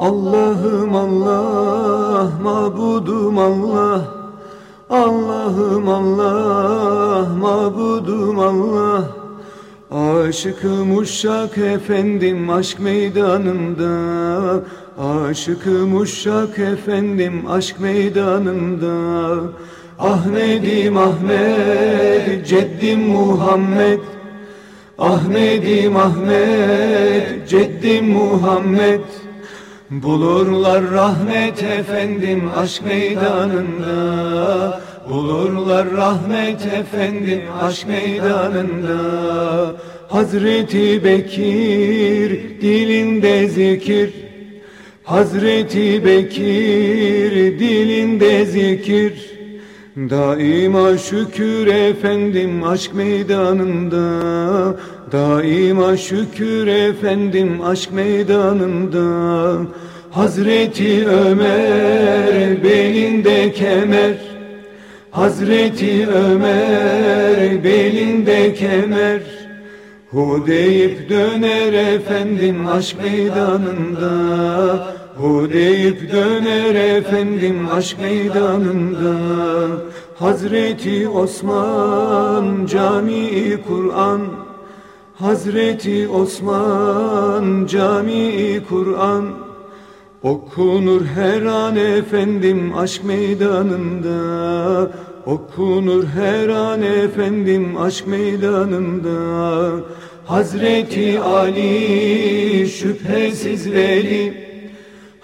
Allah'ım Allah, mabudum Allah. Allah'ım Allah, mabudum Allah. Aşıkım uşak efendim aşk meydanında Aşıkım uşak efendim aşk meydanında Ahmedim Ahmet, ceddim Muhammed. Ahmedim Ahmet, ceddim Muhammed Bulurlar rahmet efendim aşk meydanında. Bulurlar rahmet efendim aşk meydanında. Hazreti Bekir dilinde zikir. Hazreti Bekir dilinde zikir Daima şükür efendim aşk meydanında. Daima şükür efendim aşk meydanında. Hazreti Ömer belinde kemer. Hazreti Ömer belinde kemer. Hu deyip döner efendim aşk meydanında Hu deyip döner efendim aşk meydanında. Hazreti Osman cami Kur'an. Hazreti Osman cami Kur'an. Okunur her an efendim aşk meydanında. Okunur her an efendim aşk meydanında. Hazreti Ali şüphesiz veli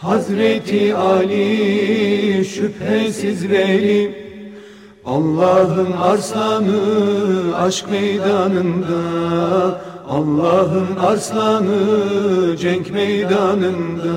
Hazreti Ali şüphesiz veli Allah'ın arslanı aşk meydanında Allah'ın arslanı cenk meydanında